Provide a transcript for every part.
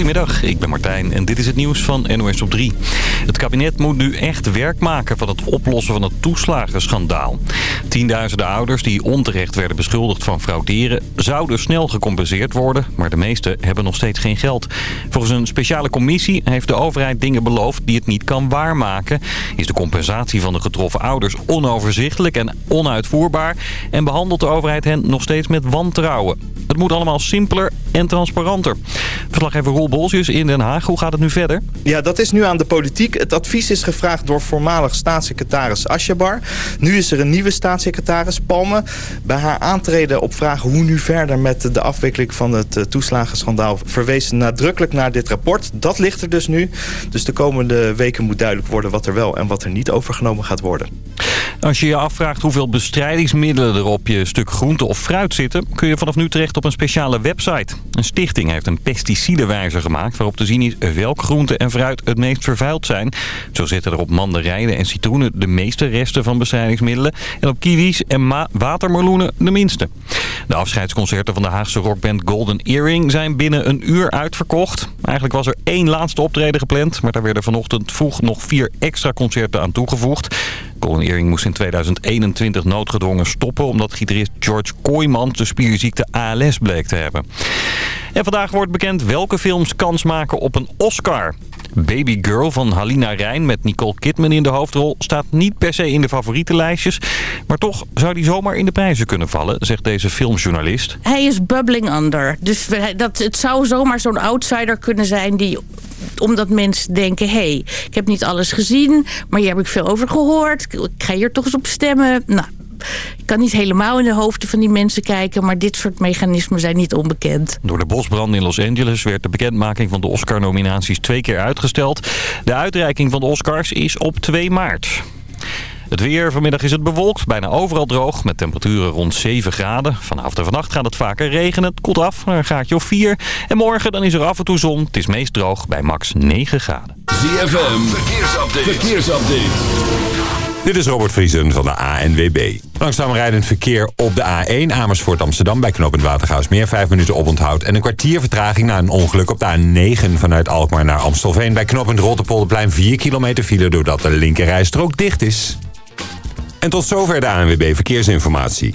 Goedemiddag, ik ben Martijn en dit is het nieuws van NOS op 3. Het kabinet moet nu echt werk maken van het oplossen van het toeslagenschandaal. Tienduizenden ouders die onterecht werden beschuldigd van frauderen... zouden snel gecompenseerd worden, maar de meesten hebben nog steeds geen geld. Volgens een speciale commissie heeft de overheid dingen beloofd die het niet kan waarmaken. Is de compensatie van de getroffen ouders onoverzichtelijk en onuitvoerbaar... en behandelt de overheid hen nog steeds met wantrouwen. Het moet allemaal simpeler en transparanter. Verslaggever Roel Bolsius in Den Haag. Hoe gaat het nu verder? Ja, dat is nu aan de politiek. Het advies is gevraagd door voormalig staatssecretaris Asjabar. Nu is er een nieuwe staatssecretaris, Palme. Bij haar aantreden op vragen hoe nu verder met de afwikkeling van het eh, toeslagenschandaal... verwees nadrukkelijk naar dit rapport. Dat ligt er dus nu. Dus de komende weken moet duidelijk worden wat er wel en wat er niet overgenomen gaat worden. Als je je afvraagt hoeveel bestrijdingsmiddelen er op je stuk groente of fruit zitten... kun je vanaf nu terecht op een speciale website. Een stichting heeft een pesticidenwijzer gemaakt... waarop te zien is welk groente en fruit het meest vervuild zijn. Zo zitten er op mandarijnen en citroenen de meeste resten van bestrijdingsmiddelen... en op kiwis en watermeloenen de minste. De afscheidsconcerten van de Haagse rockband Golden Earring zijn binnen een uur uitverkocht. Eigenlijk was er één laatste optreden gepland... maar daar werden vanochtend vroeg nog vier extra concerten aan toegevoegd. Golden Earring moest in 2021 noodgedwongen stoppen... omdat gitarist George Kooijmans de spierziekte ALS bleek te hebben. En vandaag wordt bekend welke films kans maken op een Oscar. Baby Girl van Halina Rijn met Nicole Kidman in de hoofdrol... staat niet per se in de favoriete lijstjes. Maar toch zou die zomaar in de prijzen kunnen vallen, zegt deze filmjournalist. Hij is bubbling under. Dus dat, het zou zomaar zo'n outsider kunnen zijn die omdat mensen denken, hé, hey, ik heb niet alles gezien, maar hier heb ik veel over gehoord. Ik ga hier toch eens op stemmen. Nou, ik kan niet helemaal in de hoofden van die mensen kijken... maar dit soort mechanismen zijn niet onbekend. Door de bosbrand in Los Angeles werd de bekendmaking van de Oscar-nominaties twee keer uitgesteld. De uitreiking van de Oscars is op 2 maart. Het weer, vanmiddag is het bewolkt, bijna overal droog, met temperaturen rond 7 graden. Vanavond en vannacht gaat het vaker regenen, het koelt af naar een graadje of 4. En morgen dan is er af en toe zon, het is meest droog bij max 9 graden. ZFM, verkeersupdate. verkeersupdate. Dit is Robert Vriesen van de ANWB. Langzaam rijdend verkeer op de A1 Amersfoort Amsterdam bij knooppunt Watergaasmeer. Vijf minuten oponthoud en een kwartier vertraging na een ongeluk op de A9 vanuit Alkmaar naar Amstelveen. Bij knooppunt Rotterpolderplein 4 kilometer file doordat de linkerrijstrook dicht is. En tot zover de ANWB Verkeersinformatie.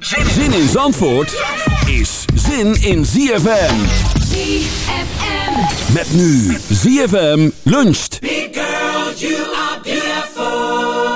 Zin in Zandvoort is zin in ZFM. ZFM. Met nu ZFM luncht. Big girl, you are beautiful.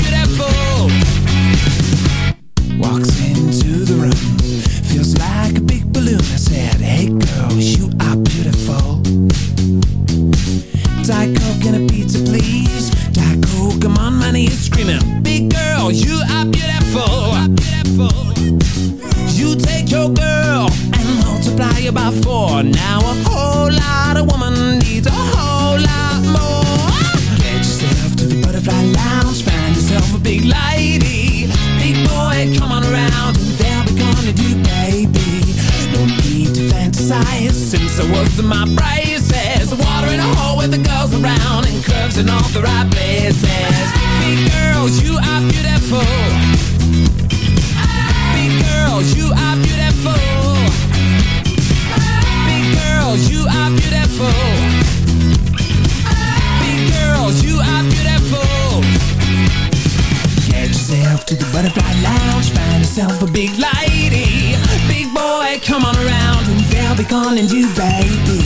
yourself to the butterfly lounge. Find yourself a big lady. Big boy, come on around And they'll be calling you baby.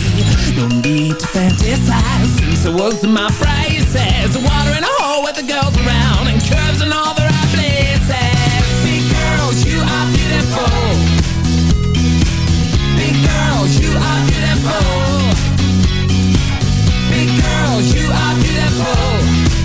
No need to fantasize Since I was in my phrases Water in a hole with the girls around And curves in all the right places. Big girls, you are beautiful. Big girls, you are beautiful. Big girls, you are beautiful.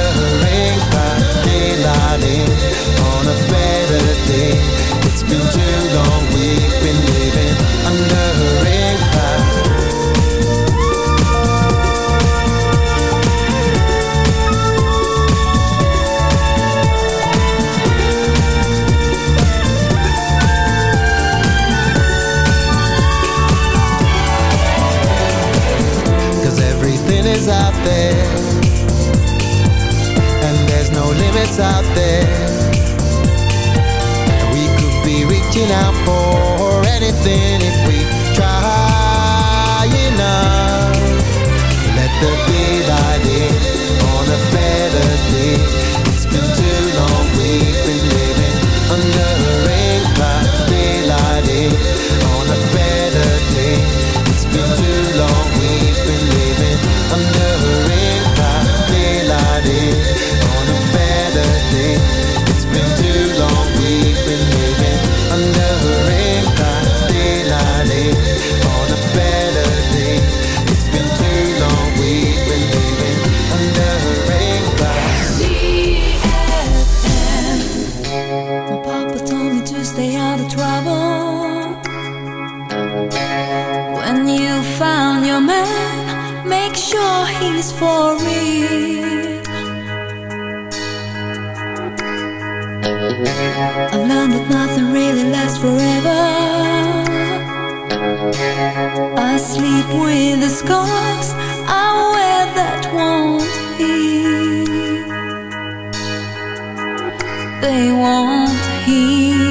shining on a better day. It's been too long, we've been living under a rain cloud. is out there limits out there. We could be reaching out for anything if we try enough. Let the daylight in on a better day. Make sure he's for real. I've learned that nothing really lasts forever. I sleep with the scars I wear that won't heal. They won't heal.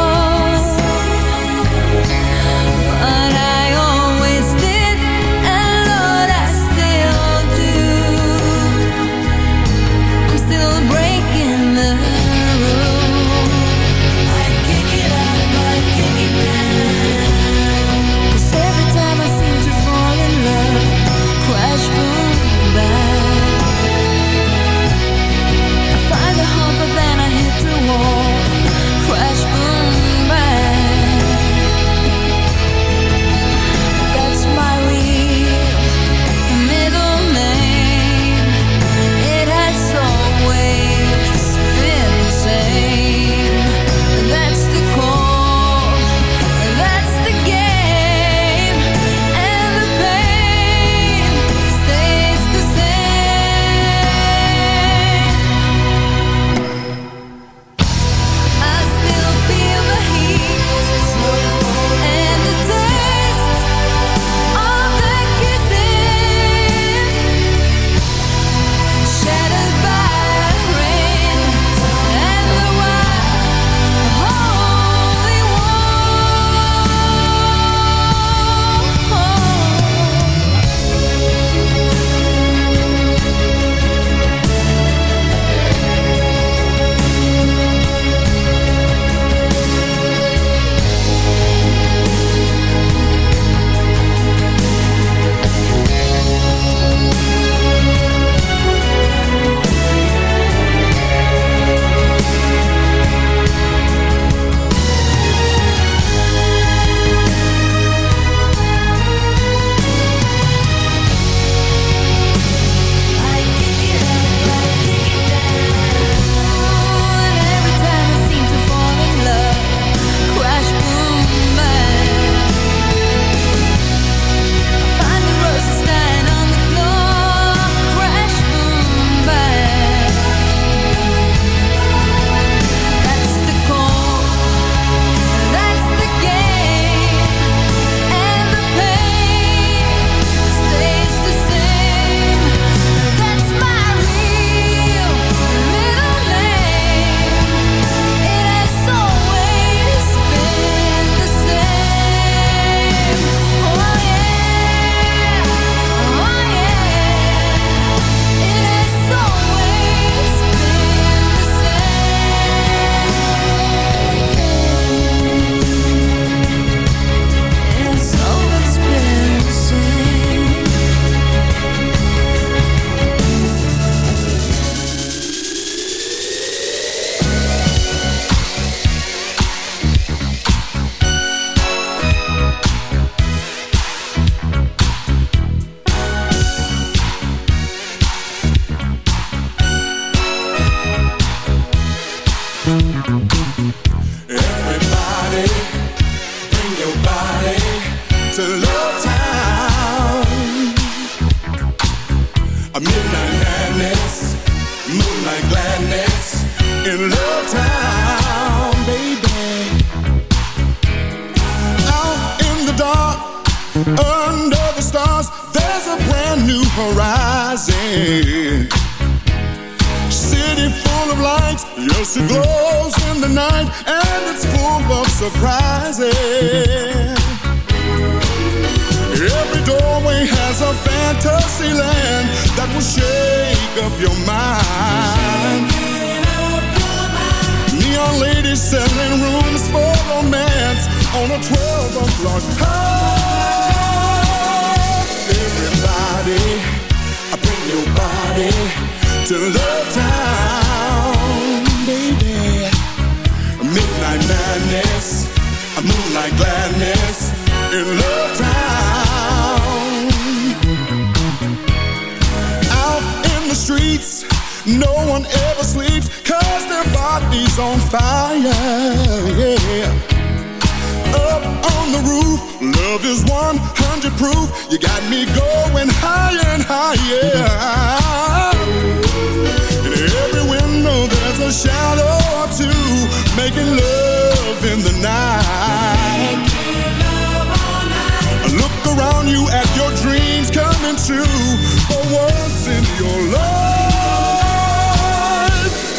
streets, no one ever sleeps, cause their body's on fire, yeah. Up on the roof, love is 100 proof. You got me going higher and higher. In every window, there's a shadow or two, making love in the night. Look around you at your dreams coming true for once in your life.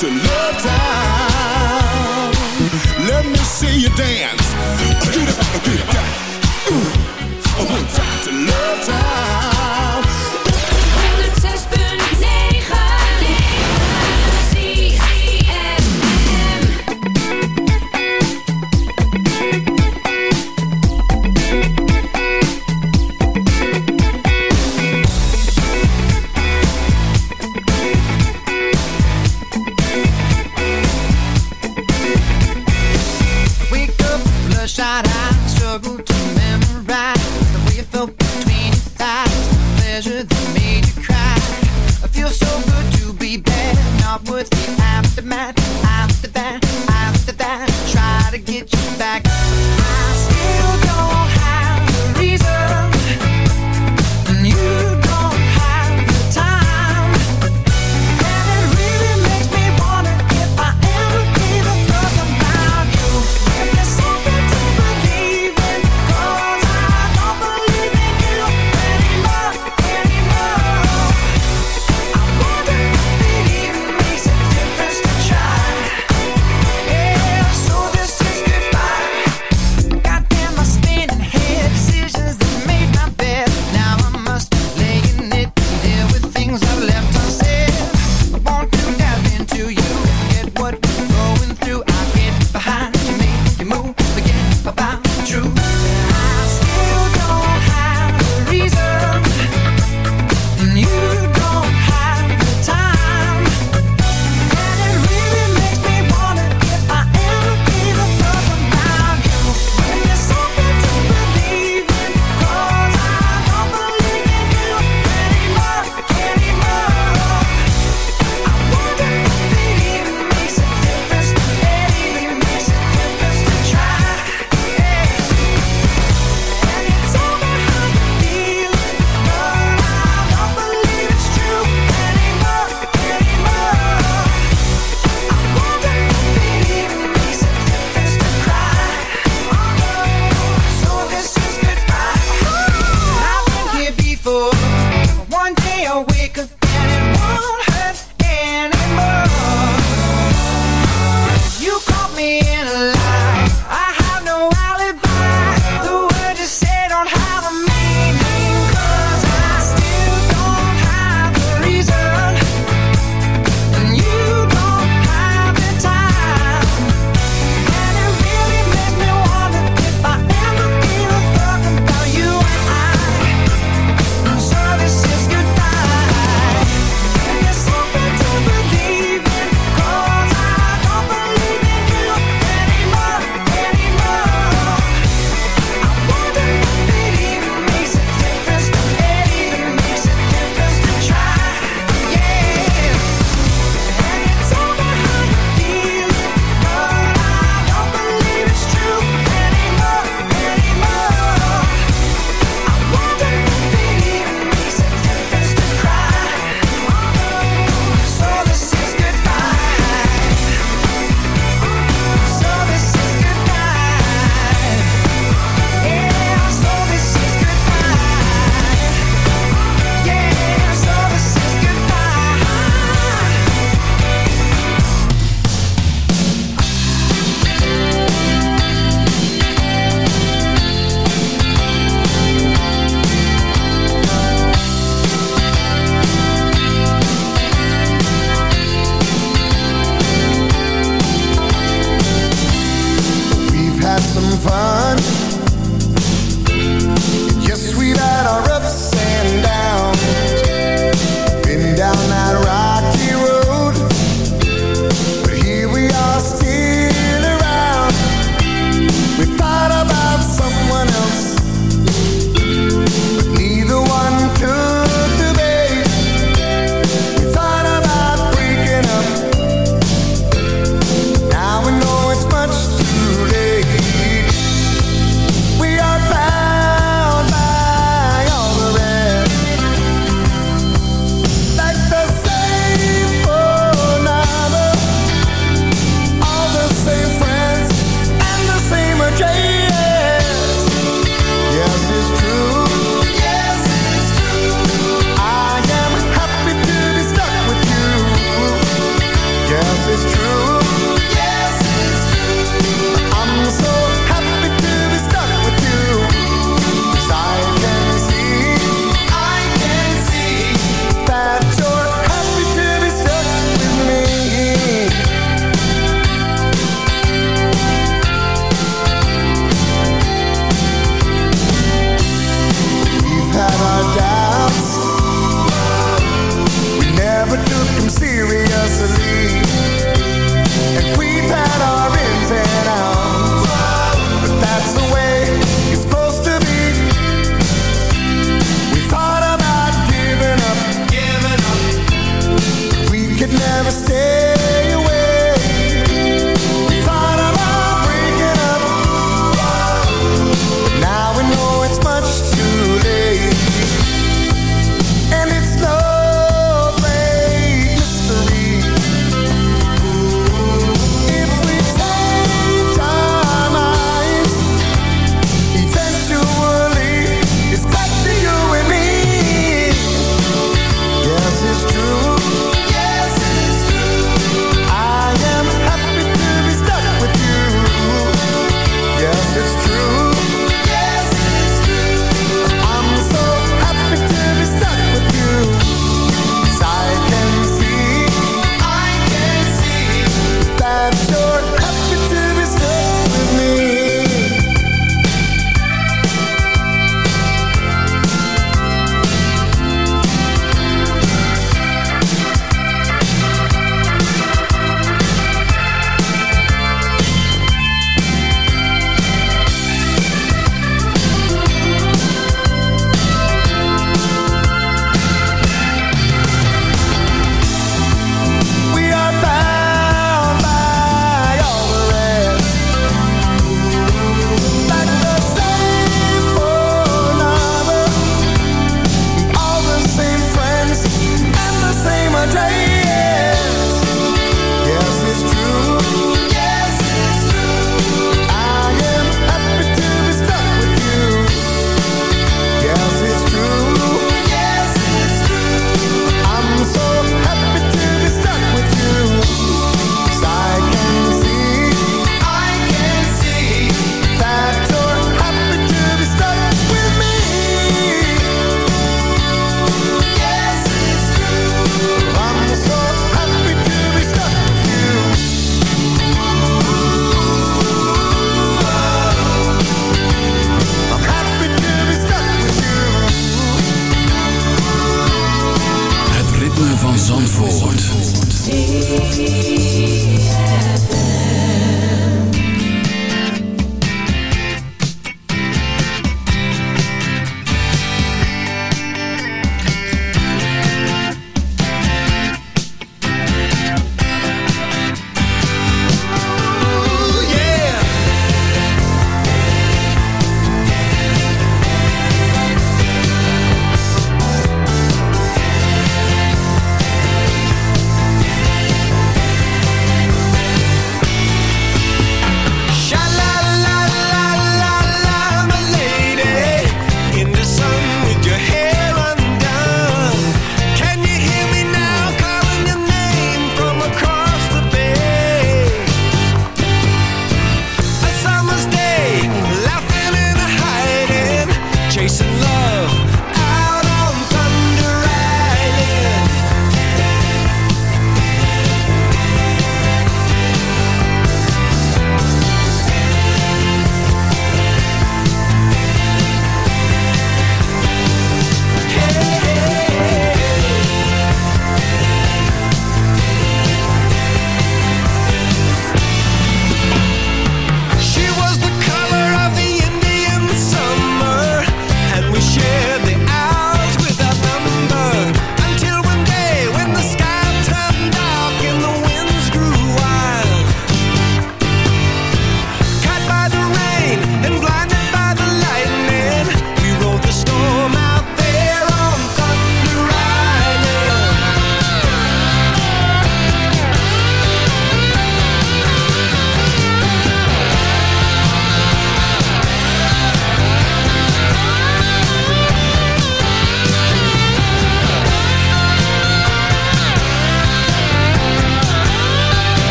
To Love Town. Let me see you dance.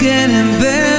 getting better?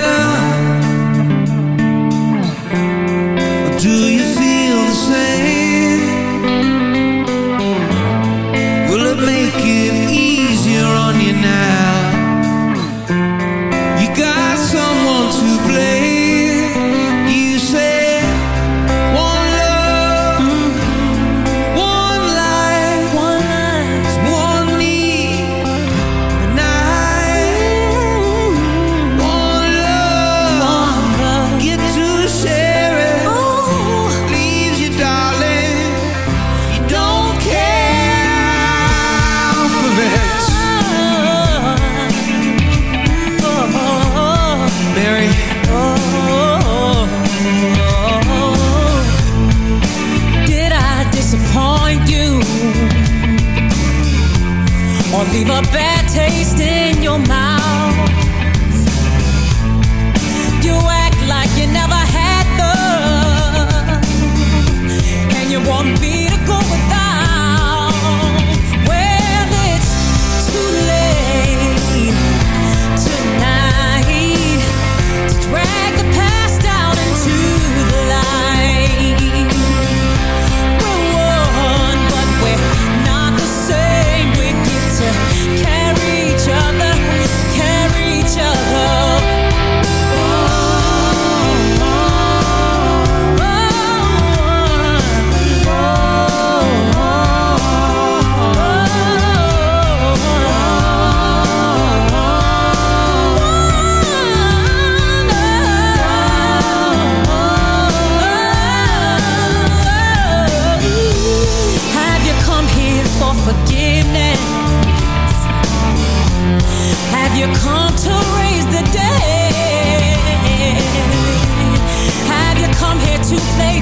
forgiveness? Have you come to raise the dead? Have you come here to play